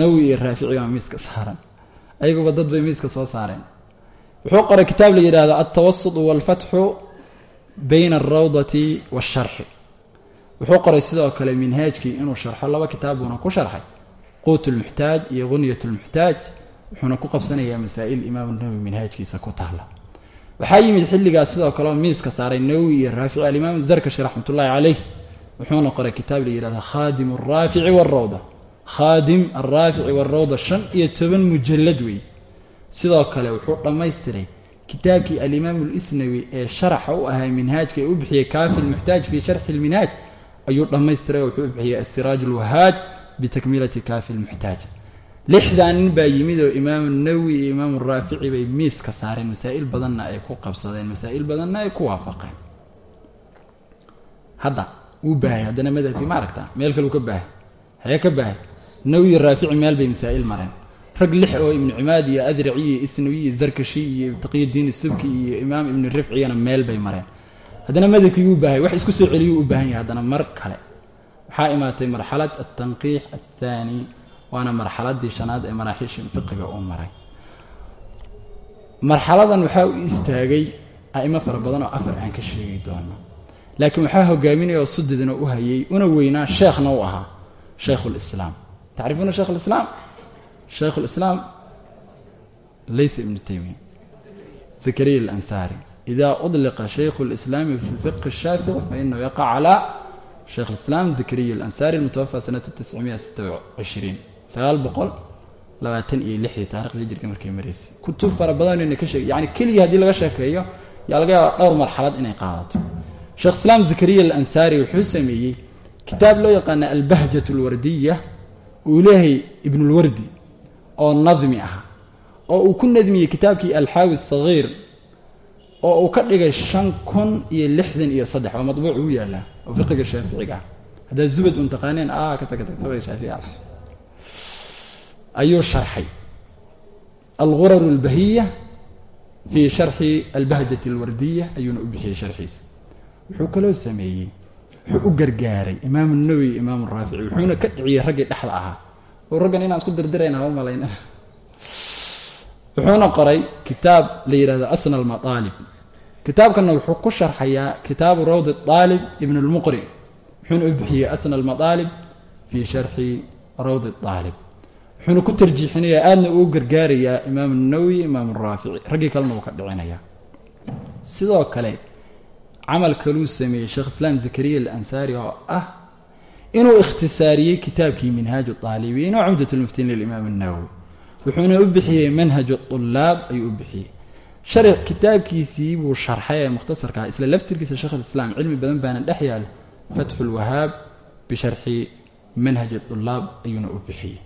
nawowi iyo raafici baa miiska saaran. Ayaguba dad bay miiska soo saareen. Wuxuu qoray kitaab la yidhaahdo altawasut walfatxu bayna alrawdati waasharxi wuxuu qoray sidoo kale minhaajkii inuu sharxo laba kitaab buuna ku sharxay quut lmuxtaaj iyo gunyat lmuxtaaj wuxuuna ku qabsanayaa masaa'il imaamu nawowi minhaajkiisa ku taala waxaa yimid xilligaas sidoo kaleo miiska saaray nawowi iyo raafici alimaam zarkashi raxmatullaahi caleyh wuxuuna qoray kitaab la yidhahdo khaadim alraafici waarawda khaadim alraafici waarawda shan iyo toban mujallad wey sidoo kale wuxuu dhammaystiray kitaabkii alimaamu lisnawi ee sharaxa u ahaa minhaajka ee u bixiyey kaafi lmuxtaaj fii sharxi lminhaaj ayuu dhammaystiray oo wuxuu u bixiyey asiraaj lwahaaj bitakmilati kaafi lmuxtaaj lixdan nin baa yimid oo imaamu nawowi iyo imaamu raafici bay miiska saareen masaa'il badanna ay ku qabsadeen masaa'il badanna ay ku waafaqeen. Hadda wuu baahay haddana madhabkii ma aragtaa? Meel kaleu ka baahay. Hee ka baahay nawowi iyo raafici meel bay masaa'il mareen. Rag lix oo ibnu cimaad iyo adraci iyo isnawi iyo zarkashi iyo taqiyadiin subki iyo imaam ibnu rifcigana meel bay mareen. Haddana madhabkii wuu baahay wax isku soo celiyuu u baahan yahay haddana mar kale. Waxaa imaatay marxalad altanqiix athaani waana marxaladii shanaad ee maraaxiisha fiqiga uu maray. Marxaladan waxaa u istaagay a'imo fara badan oo afar aan ka sheegi doono laakiin waxaa hogaaminaya oo sudidna u hayay una weynaa sheekhna u ahaa shaykhu lislaam tacrifuuna shaykh lislaam shaykhu lislaam laysa ibnu taymiya zakariya alansaari ida udliqa shaykhu lislaami fi lfiqhi الshaafici fainahu yaqa calaa shaykh lislaam zakariya alansaari mutawafa sanata taarikhda hijirka markay maraysay kutub fara badanayna ka sheegay yani keliya haddii laga sheekeeyo yaa laga yaaba dhowr marxalad inay qaadato sheekh islaam zakariya alansaari wuxuu sameeyey kitaab loo yaqaana albahjat alwardiya uu leeyahay ibnulwardi oo nadmi ah oo uu ku nadmiyey kitaabkii alxaawi sagiir oo uu ka dhigay shan kun iyo lixdan iyo saddex oo madbuuc uu yaallaa oo fiqiga shaaficiga ah. Haddaad zubad un taqaaneen a ka taga tag fiqiga shaaficiga ah. Ayuu sharxay. Algurar albahiya fii sharxi albahjati alwardiya ayuuna u bixiyey sharxiisa. Wuxuu kaloo sameeyey wuxuu u gargaaray imaamu nawowi imaamu raafici wuxuuna ka dhiciyey raggii dhexda ahaa. Oo raggan inaan isku dirdirayna ha wuxuuna qoray kitaab la yidhahdo asna almataalib kitaabkanna wuxuu ku sharxayaa kitaabu rawdi aalib ibn lmuqri wuxuuna u bixiyey asna almataalib fii sharxi rawdi aalib wuxuuna ku tarjiixinayaa aadna uu gargaarayaa imaamu nawowi imaamu raafici raggii kalena uu ka dhicinayaa sidoo kale camal kaluu sameeyey sheekh islaam zakariya alansaari oo ah inuu ikhtisaariyey kitaabkii minhaaju aalibiin oo cumdat lmuftiin lilimaam nawowi wuxuuna u bixiyey manhaju ulaab ayuu u bixiyey shari kitaabkiisii buu sharxay ee mukhtasarkaa isla laftirkiisa sheekhulislaam cilmi badan baana dhex yaal fatxu lwahaab bisharxi manhaji ulaab ayuuna u bixiyey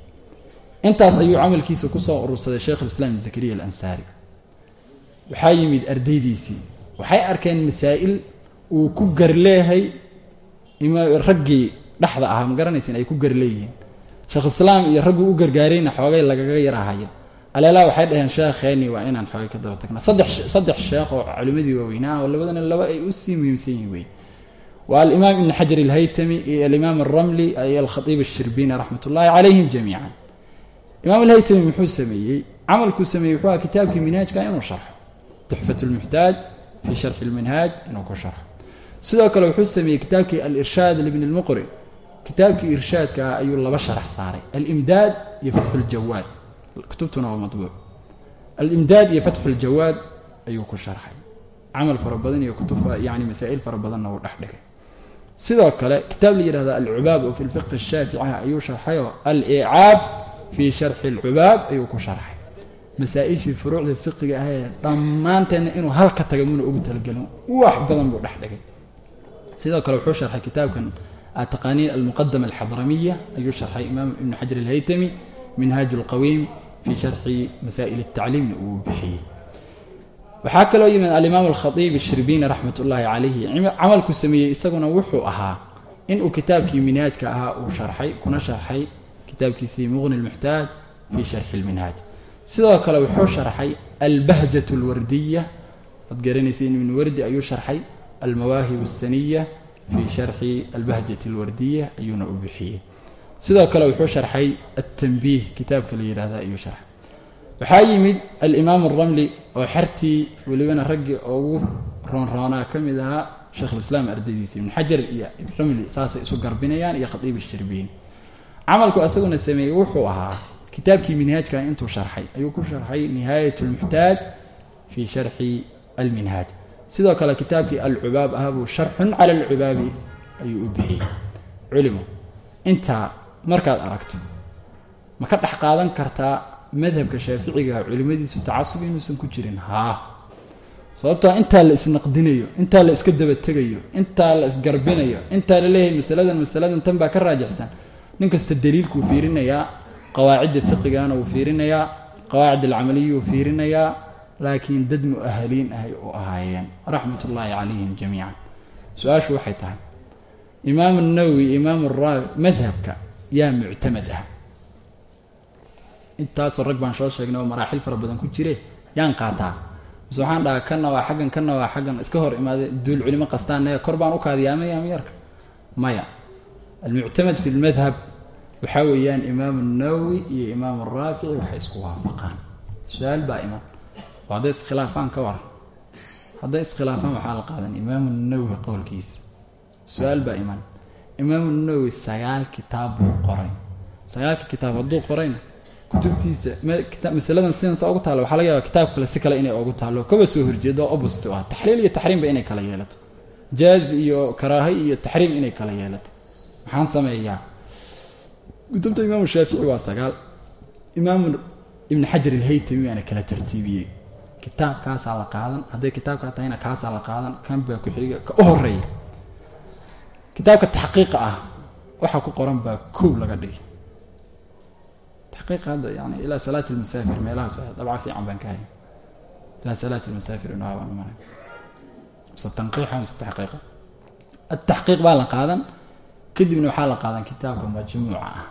intaas ayuu camalkiisa ku soo urursaday sheikhulislaam ibn zakariya waxay arkeen masaa'il uu ku garleehay raggii dhexda ahaa ma garanaysin ay ku garleeyihiin. Sheekhuislaam iyo ragguu u gargaarayna xoogay lagaga yarahaya aleelaa waxay dhaheen sheekheeni waa inaan xoogay ka daba tagna saddex sheekh oo culimadii waaweynaa oo labadana laba ay u sii muhiimsan yihiin wey waa alimaam ibn xajar alhaytami iyo alimaam alramli iyo alkhatiib ashirbiini raxmat ullaahi calayhim jamiican. Imaam alhaytami muxuu sameeyey camalkuu sameeyey wuxuu aha kitaabkii minhaajka inuu sharxo. Tuxfat lmuxtaaj fii sharxi lminhaaj inuu ku sharxo sidoo kale wuxuu sameeyey kitaabkii alirshaad libn lmuqri kitaabkii irshaadka ah ayuu laba sharax saaray alimdaad iyo fatxu ljawaad kutubtuna waa mabuuc alimdaad iyo fatxu ljawaad ayuu ku sharxay camal fara badan iyo kutub yani masaa'il fara badanna uu dhex dhigay sidoo kale kitaab la yidhahda alcubaab oo fi lfiqhi ashaafici ayuu sharxayoo alicaab fii sharxi alcubaab ayuu ku sharxay masaa-ishii furuucda fiqiga ahee dhammaanteenna inuu halka taga muna ugu talagelin wax badan buu dhex dhigay. Sidoo kale wuxuu sharxay kitaabkan ataqaaniin almuqadama alxadramiya ayuu sharxay imaam ibnu xajar alhaytami minhaaj alqawiim fii sharxi masaa'il altacliimna uu bixiyey. Waxaa kaloo yimid alimaam alkhatiib ashirbiini raxmat ullaahi calayhi camalku sameeyey isaguna wuxuu ahaa inuu kitaabkii minhaajka ahaa uu sharxay kuna sharxay kitaabkiisii muqni lmuxtaaj fii sharxi lminhaaj sidoo kale wuxuu sharxay albahjat alwardiya. Waad garanaysain ibn wardi ayuu sharxay. Almawaahib asaniya fii sharxi albahjati alwardiya ayuuna u bixiyey. Sidoo kale wuxuu sharxay altanbiih kitaabka la yidhahda ayuu sharxay. Waxaa yimid alimaam alramli oo xertii welibana raggii ugu roonroonaa ka mid ahaa sheikhulislaam ardaydiisa ibn xajar iyo ramli saasay isu garbinayaan iyo khatiib ashirbiin camalku asaguna sameeyey wuxuu ahaa kitaabkii minhaajka intuu sharxay. Ayuu ku sharxay nihaayat lmuxtaaj fii sharxi alminhaaj. Sidoo kale kitaabkii alcubaab ahaabuu sharxun cala alcubaabi ayuu u bixiyey. Culimo intaa markaad aragto ma ka dhex qaadan kartaa madhabka shaaficiga culimmadiisu tacasub inuusan ku jirin? Haa sababtoo intaa la isnaqdinayo intaa la iska dabategayo intaa la isgarbinayo intaa la leeyahay masaladan masaladan tan baa ka raajixsan. Nin kasta daliilkuu fiirinayaa qawaacidda fiqigana wuu fiirinayaa qawaacid alcamaliya wuu fiirinayaa laakiin dad mu'ahaliin ahay u ahaayeen. Raxmat ullaahi calayhim jamiican. Su'aashu waxay tahay imaam nawowi imaam ra madhabka yaa muctamad ah intaasoo rag baan soo sheegnay oo maraaxil fara badan ku jire yaan qaataa. Mise waxaan dhahaa kana waa xaggan kana waa xaggan. Iska hor imaaday duul culimo qastaanaya kor baan u kaadiyaamay amyarka maya. Almuctamad fi lmadhab waxaa weeyaan imaam nawowi iyo imaam raafici waxay isku waafaqaan. Su'aal baa iman. Oo hadday iskhilaafaan ka waran. Hadday iskhilaafaan waxaa la qaadan imaamu nawowi qowlkiisa su'aal baa iman. Imaamu nawowi sagaal kitaab buu qoray. Sagaalka kitaab hadduu qorayna kutubtiisa masaladan sidan sa ugu taalla waxaa laga yaaba kitaab kale si kale inay ugu taallo kaba soo horjeedo oo opposite ah taxliil iyo taxriimba inay kala yeelato. Jaazi iyo karaahi iyo taxriim inay kala yeelato. Maxaan sameeyaa kutubta imaamu shaafici waa sagaal. Imaamu ibn xajar alhaytami waana kala tartiibiyey. Kitaabkaasaa la qaadan hadday kitaabkaa tahayna kaasaa la qaadan kan baa ku-xiga ka u horreeya kitaabka taxqiiqa ah waxa ku qoran baa kow laga dhigi taxqiiqa hadda yani ilaa salaati lmusaafir meelahaas dabca fiican baan ka hay ilaa salaati lmusaafir inoo habaan maray mise tanqiixa mise taxqiiqa ataxqiiq baa la qaadan kadibna waxaa la qaadan kitaabka majmuuca ah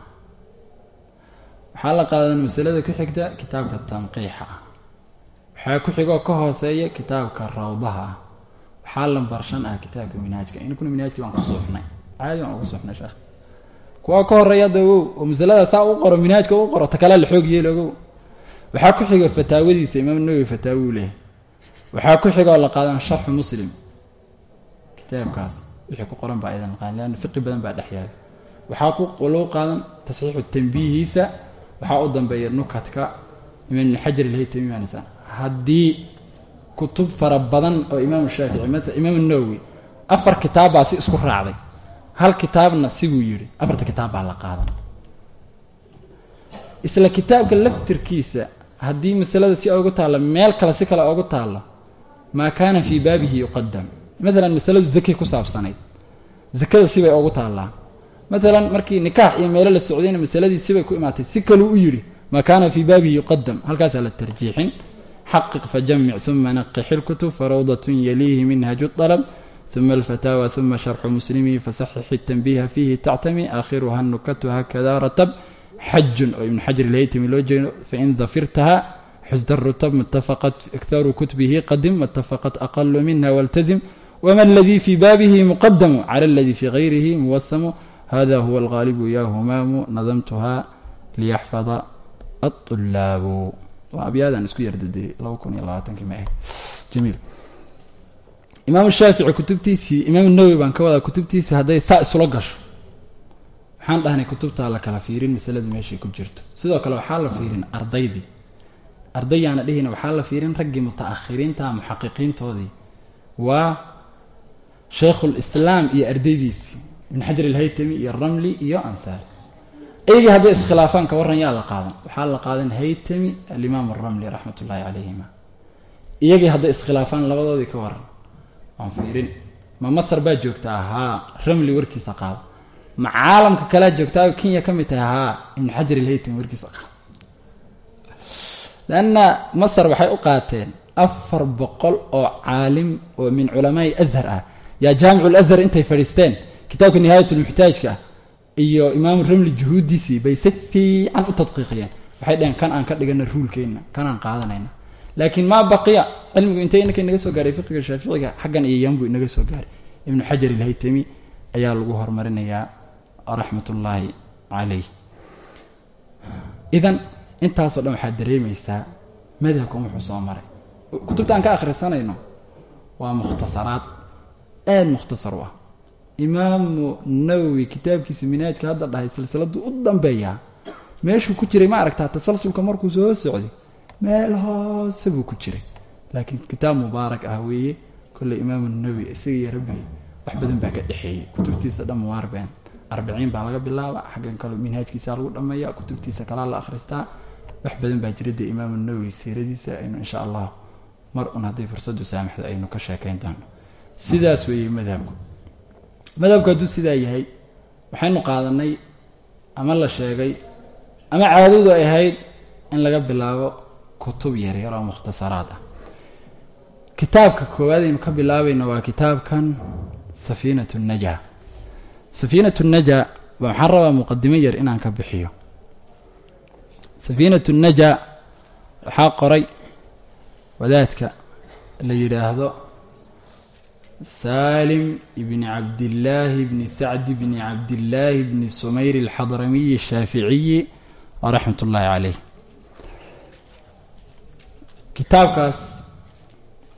waxaa la qaadan masalada ku xigta kitaabka tanqiixa ah. Waxaa ku xigoo ka hooseeya kitaabka rawdaha ah. Waxaa lambar shan ah kitaabka minhaajka inkuna minhaajki baan ku suuxnay caadi baan ugu suuxnay sheekh. Kuwa ka horreeya hadda oo masalada saa u qoro minhaajka u qoro takalaa la xoog yeelo waxaa ku xiga fataawadiisa imaam nawowi fataawu leh. Waxaa ku xigoo la qaadan sharxu muslim. Kitaabkaas wixii ku qoran baa idan qaadan leanna fiqi badan baa dhex yaalla waxaa ku lagu qaadan tasxiixu tanbiihiisa waxaa u dambeeya nukatka imaam ibn xajar ilhaytami maanaysa haddii kutub fara badan oo imaamu shaafici maa imaam nawowi afar kitaab si isku raacday. Hal kitaabna sibuu yidhi afarta kitaab baa la qaadan isla kitaabka laftirkiisa haddii masalada si ogu taallo meel kale si kale ogu taallo maa kaana fii baabihi yuqadam maalan masaladu zaki ku saabsanayd. Zakada sibay ogu taallaa maalan markii nikaax iyo meelo la socdayna masaladii sibay ku imaatay. Si kaluu u yidhi maa kaana fii baabihi yuqadam halkaasaa la tarjiixin. Xaqiq fajamic uma naqix ilkutub farawdatun yaliihi minhaju dalab uma alfataawa uma sharxu muslimi fasaxix tanbiiha fiihi tactami aakhiruha nukatu hakada ratab xajun oo ibn xajar ilhaytami loo jeedo fain dafirtaha xusda rutab matafaqat akharu kutbihi qadim matafaqat aqalu minha waltazim wma aladii fii baabihi muqadamu cala aladii fii gayrihi muwasamu hada huwa algaalibu ya humaamu nadamtuha liyaxfada aulaabu waa abyaadan isku yardadeyey laba kun iyo labaatankii ma jamiil imaam shaafici kutubtiisii imaam nawowi baan ka wadaa kutubtiisii hadday saa isula gasho waxaan dhahnay kutubtaa la kala fiirin masaladu meeshay ku jirto sidoo kale waxaa la fiirin ardaydii ardayaana dhihina waxaa la fiirin raggii mutaakhiriinta muxaqiqiintoodii waa shaykhulislaam iyo ardaydiisii ibn xajar alhaytami iyo ramli iyo ansaari eygii hadday iskhilaafaan ka warran yaa la qaadan. Waxaa la qaadan haytami alimaam aramli raxmat ullaahi calayhima iyagii hadday iskhilaafaan labadoodii ka waran waan fiirin. Ma masar baa joogtaa haa ramli warkiisa qaado ma caalamka kalea joogtaa kenya ka mid tahay haa ibn xajar alhaytami warkiisa lanna masar waxay u qaateen afar boqol oo caalim oo min culamaai azhar ah. Yaa jaamicu lazhar intay fadhiisteen kitaabka nihaayat lmuxtaajka ah iyo imaamu ramli juhuuddiisii bay si fiican u tadqiiqiyeen. Waxay dhaheen kan aan ka dhigana ruulkeenna kanaan qaadanayna. Laakiin maa baqiya? Cilmigu intay inaka inaga soo gaaray? Fiqiga shaaficiga xaggan iyo yanbu inaga soo gaaray. Ibnu xajar ilhaytami ayaa lagu horumarinayaa raxmat ullaahi calayh idan intaasoo dhan waxaad dareemaysaa madhabkan wuxuu soo maray. Kutubta aan ka akhrisanayno waa mukhtasaraad. Aad mukhtasar u ah imaamu nawowi kitaabkiisa minaajka hadda dhahay silsiladu u dambeeyaa meeshuu ku jiray ma aragtaa tasalsulka markuu soo socday? Meel hoose buu ku jiray. Laakiin kitaab mubaarak ah weeye. Kolley imaamu nawowi isaga iyo rabbi wax badan baa ka dhexeeyey. Kutubtiisa dhan muwaarbeen arbiciin baa laga bilaaba. Xaggan kale minhaajkiisa lagu dhammeeya. Kutubtiisa kalaa la akhristaa. Wax badan baa jira dee imaamu nawowi siiradiisa aynu insha allah mar un hadday fursaddu saamaxdo aynu ka sheekayn doono. Sidaas weeye madhabku madhabku hadduu sidaa yahay waxaynu qaadanay ama la sheegay ama caadadu ay ahayd in laga bilaabo kutub yaryar oo mukhtasaraad ah. Kitaabka koowaad aynu ka bilaabayno waa kitaabkan safiinat naja. Safiinat naja ba waxaan rabaa muqadimo yar inaan ka bixiyo. Safiinat naja waxaa qoray wadaadka la yidhaahdo salim ibni cabdillaahi bni sacdi bni cabdillaahi bni sumayr alxadramiyi ashaaficiyi raxmat ullaahi caleyh kitaabkaas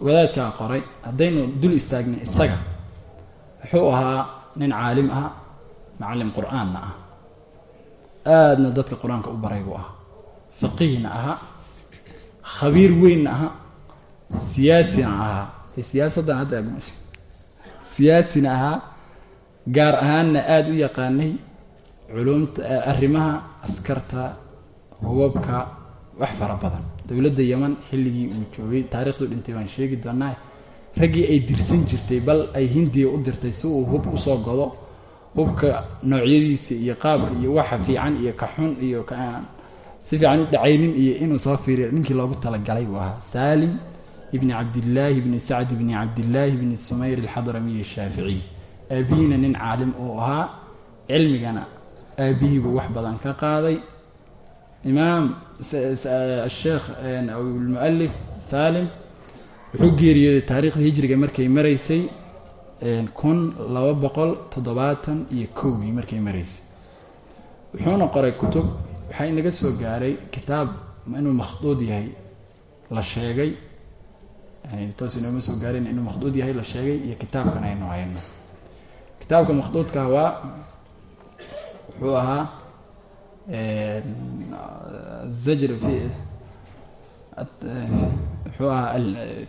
wadaadkaa qoray haddaynu dul istaagnay isaga wuxuu ahaa nin caalim ah macallim qur'aanna ah aadna dadka qur'aanka u baray buu ahaa faqiihna ahaa khabiir weynna ahaa siyaasina ahaa siyaasaddan hadda siyaasina ahaa gaar ahaanna aada u yaqaanay culumta arrimaha askarta hubabka wax fara badan. Dowladda yeman xilligii uu joogay taarikhdu dhintay waan sheegi doonaa raggii ay dirsan jirtay bal ay hindiya u dirtay si uu hub u soo godo hubka noocyadiisa iyo qaabka iyo waxa fiican iyo ka xun iyo kaaan si fiican u dhacaynin iyo inuu soo fiiriyo. Ninkii loogu talagalay buu ahaa saalim ibni cabdillaahi bni sacd bni cabdillaahi bni sumayr alxadramiy ashaaficiy aabihiina nin caalim uu ahaa cilmigana aabihiibuu wax badan ka qaaday. Imaam sheekh almualif saalim wuxuu geeriyooday taariikhda hijriga markay maraysay kun laba boqol toddobaatan iyo kowgii markay maraysay. Wuxuuna qoray kutub waxaa inaga soo gaaray kitaab inuu makhduud yahay la sheegay toos inooma soo gaarin inuu makhduud yahay la sheegay iyo kitaabkan aynu hayno. Kitaabka makhduudka waa wuxuu ahaa zajr wuxuu ahaa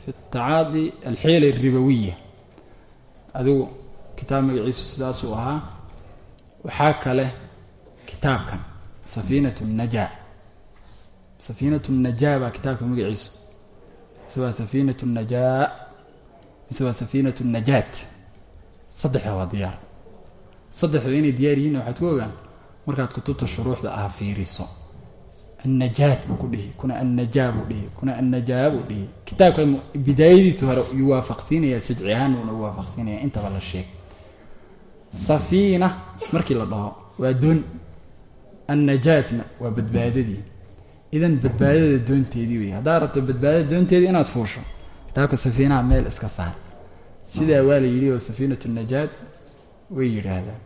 fi tacaadi alxiila alribawiya adigu kitaab magaciisu sidaasuu ahaa waxaa kale kitaabkan safiinat naja safiinat najaa baa kitaabka magaciisu mise waa safiinat najaa mise waa safiinat najaat saddexda waa diyaar saddexda inay diyaar yihiin waxaad ku ogaan markaad kutubta shuruuxda ah fiiriso annajaat buu ku dhihi kuna annajaa buu dhihi kuna annajaa buu dhihi kitaabka bidaayadiisa hore yuu waafaqsiinayaa sajci ahaan uuna u waafaqsiinaya intaba la sheeg safiina markii la dhaho waa doon annajaatna waa badbaadadii idan badbaadada doonteedii wey haddaad rabto badbaadada doonteedii inaad fuusho kitaabka safiinaha meel iska saar. Sidaa waa la yidhi oo safiinatu najaat way yidhaahdaan.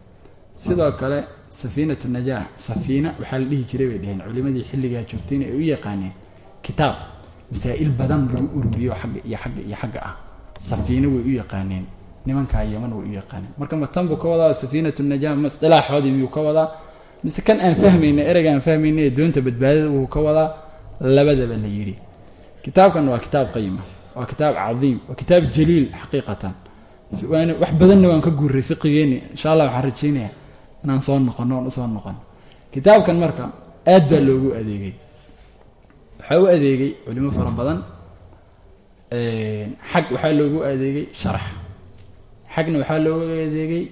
Sidoo kale safiinatu najaa safiina waxaa la dhihi jiray bay dheheen culimadii xilligaa joogtayna ay u yaqaaneen kitaab masaa'il badan lagu ururiyo xagga iyo xagga iyo xagga ah. Safiina way u yaqaaneen nimankaa yaman way u yaqaaneen. Marka ma tan buu ka wadaa safiinatu najaa ma isdilaaxoodii miyuu ka wadaa mise kan aan fahmayna ereyga aan fahmayna doonta badbaadada wuu ka wadaa labadaba la yidhi. Kitaabkan waa kitaab qayima waa kitaab cadiim waa kitaab jaliil xaqiiqatan. Wax badanna waan ka guuray fiqigeeni. Insha allah waxaan rajaynayaa inaan soo noqono oon u soo noqono kitaabkan marka aad baa loogu adeegay. Waxaa u adeegay culimo fara badan. Xag waxaa loogu adeegay sharax. Xagna waxaa loogu adeegay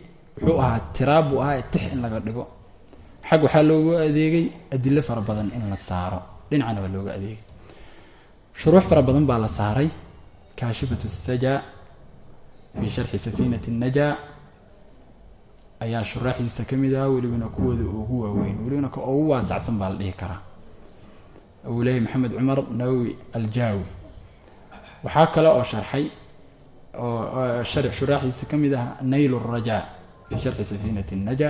wuxuu ahaa tiraab buu ahaa tix in laga dhigo xag waxaa loogu adeegay adilo fara badan in la saaro. Dhinacana waa looga adeegay. Shuruux fara badan baa la saaray. Kaashifatu saja fii sharxi safiinati naja ayaa shuraaxiisa ka mid ah welibana kuwooda ugu waaweyn. Welibana ka ugu waasacsan baa la dhihi karaa. Abulaahi maxamed cumar nawowi aljaawi waxaa kale oo sharxay oo shuraaxiisa ka mid ah nayl rajaa fii sharxi safiinati naja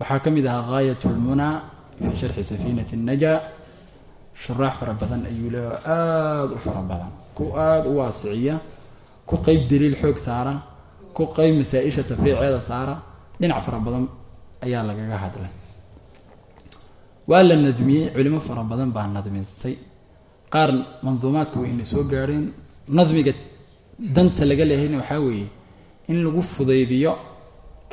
waxaa ka mid ahaa ghaayat lmunaa fii sharxi safiinati naja shuraax fara badan ayuu leeya oo aada u fara badan. Ku aada u waasiciya ku qeyb daliil xoog saara ku qeyb masaa-isha tafriiceeda saara dhinac fara badan ayaa lagaga hadlay. Waa la nadmiyey. Culimo fara badan baa nadmisay qaar manduumaadku wayna soo gaadheen. Nadmiga danta laga leehayna waxaa weeye in lagu fudaydiyo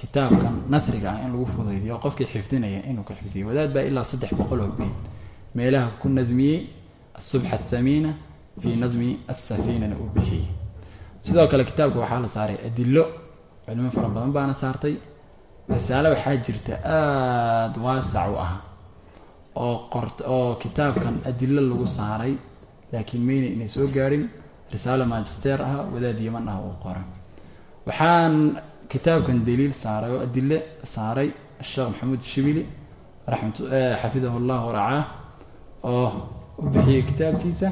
kitaabkan nasriga ah in lagu fudaydiyo qofkii xifdinaya inuu ka xifdiyo. Wadaad baa ilaa saddex boqol oo beyt meelaha ku nadmiyey asubxa athamiina fii nadmi asafiinana uu bixiyey. Sidoo kale kitaabka waxaa la saaray adilo. Culimo fara badan baana saartay. Risaale waxaa jirta aada waasac u ah oo qort oo kitaabkan adilo lagu saaray laakiin mayna inay soo gaadhin. Risaalo magister ah wadaad yaman ah uu qoray waxaan kitaabkan daliil saaray oo adile saaray sheekh maxamuud shibili raxmat xafidahu llah waracaah oo u bixiyey kitaabkiisa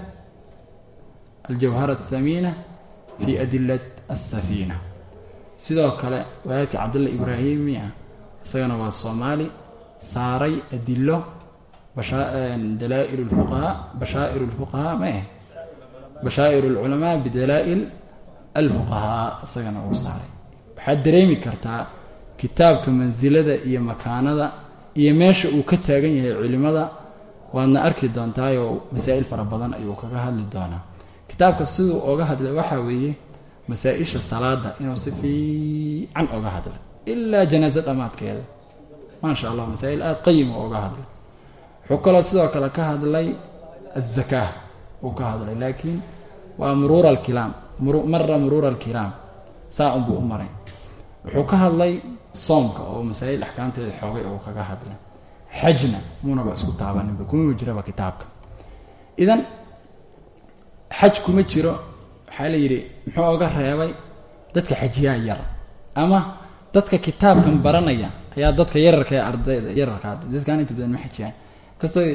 aljawhara athamiina fi adilat asafiina sidoo kale wadaadka cabdalla ibraahimi ah isagana waa soomaali saaray adilo dalaa-il lfuqahaa bashaa'ir lfuqahaa ma eh bashaa'ir alculamaa bidalaa-il alfuqahaa isagana uu saaray waxaad dareemi kartaa kitaabka mansilada iyo makaanada iyo meesha uu ka taagan yahay culimada waadna arki doontaayoo masaa'il fara badan ayuu kaga hadli doonaa. Kitaabka siduu oga hadlay waxaa weeye masaa-isha salaada inuu si fiican oga hadlay ilaa janaasa dhammaadkeeda. Maasha allah masaa-il aada qayima oga hadlay. Wuxuu kaloo sidoo kale ka hadlay azakaa uu ka hadlay laakiin waa muruura alkilaam mara muruura alkiraam saa unbuu u maray wuxuu ka hadlay soomka oo masaa-il axkaamteeda xoogay uu kaga hadlay. Xajna muunaba isku taabaninba kumama jiraba kitaabka. Idan xaj kuma jiro waxaa la yidhi muxuu oga reebay dadka xajiyaa yar ama dadka kitaabkan baranaya ayaa dadka yararka ee ardayda yararka dadkaan inta badan ma xajiyaan. Kastoo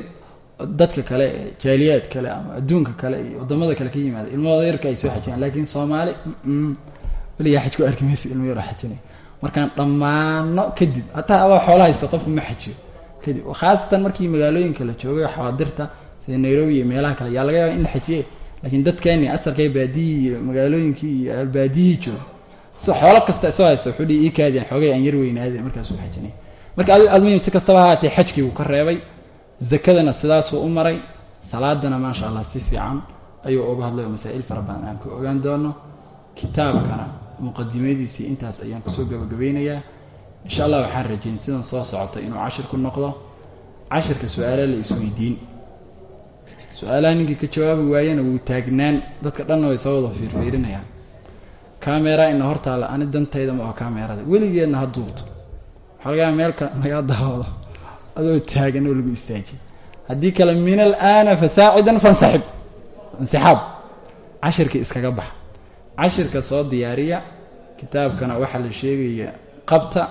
dadka kale jaaliyaad kale ama adduunka kale iyo waddamada kale ka yimaada ilmahooda yarka ay soo xajiyaan laakiin soomaali weligaa xaj ku arki maysa ilmo yaroo xajinay markaan dhammaano kadib hataa abaa xoola haysta qofku ma xajiyo kadib khaasatan markii magaalooyinka la joogay xawaadirta sida nairobi iyo meelaha kale yaa laga yaaba in la xajiye laakiin dadkeeni asalkay baadiyii iyo magaalooyinkii iyo baadiyihii jooga si xoolo kasta isoo haysta wuxuu dhi ii kaadiyan xoogay aan yar weynaade markaasuu xajinay marka almuhim si kastaba ahaatee xajkii wuu ka reebay. Zakadana sidaasuu u maray. Salaadana maasha allah si fiican ayuu uga hadlay oo masaa'il fara badan aan ka ogaan doono. Kitaabkana muqadimadiisii intaas ayaan ku soo gabagabeynayaa. Insha allah waxaan rajayn sidan soo socota inuu cashir ku noqdo. Cashirka su'aala la isweydiin. Su'aalaha ninkii ka jawaabi waayana wuu taagnaan. Dadka dhanna way soo wada fiirfiirinayaan kamera ina hortaala ani dantayda ma oo kamerada weligeedna ha duubto. Waxaa laga yaaba meelka lagaa daawado. Adoo taagan oo lagu istaajiy haddii kale min alaana fasaacidan fansaxib. Insixaab cashirka iskaga baxa. Cashirka soo diyaariya kitaabkana waxaa la sheegaya qabta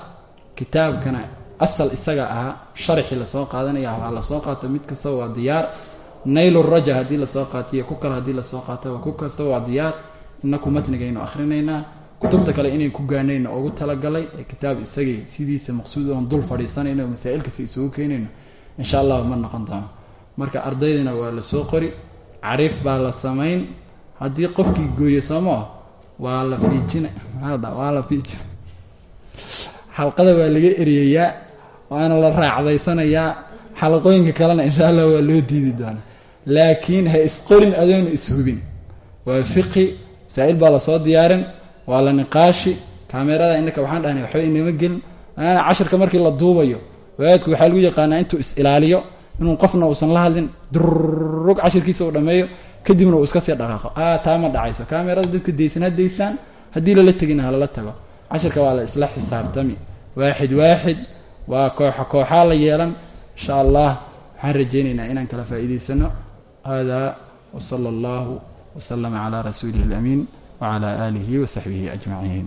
kitaabkana asal isaga ahaa sharxii la soo qaadanaya waxaa la soo qaato mid kasta waa diyaar. Nayl raja haddii la soo qaato iyo ku kale haddii la soo qaato ku kasta waa diyaar. Inaku matnigaynu akhrinaynaa. Kutubta kale inay ku gaanayno ugu talagalay ee kitaab isagii sidiisa maqsuud oon dul fadhiisanayno masaa'il kasta isugu keenayno insha allahu ma noqon doono. Marka ardaydina waa la soo qori. Cariif baa la samayn. Haddii qofkii gooye sooma waa la fiijina waa la fiijin xalqada waa laga eriyayaa waana la raacdaysanayaa. Xalaqooyinka kalena insha allah waa loo diidi doonaa. Laakiin ha isqorin adoona ishubin. Waa fiqi masaa-il baa la soo diyaarin waa la niqaashi. Kaamerada innaka waxaan dhahnay waxba inama gelin. Maana cashirka markii la duubayo waaadku waxaa lagu yaqaanaa intuu is-ilaaliyo inuu qofna uusan la hadlin durug cashirkiisa uu dhammeeyo kadibna uu iska sii dhaqaaqo. A taa ma dhacayso. Kaamerada dadka daysan ha daystaan haddii lala tegina halala tago. Cashirka waa la isla xisaabtami. Waaxid waaxid. Waa kooxa kooxaa la yeelan. Insha allah waxaan rajaynaynaa inaan kala faa'iidaysano. Hada wsala allahu wslama calaa rasuulihi alamiin wcala aalihi wasaxbihi ajmaciin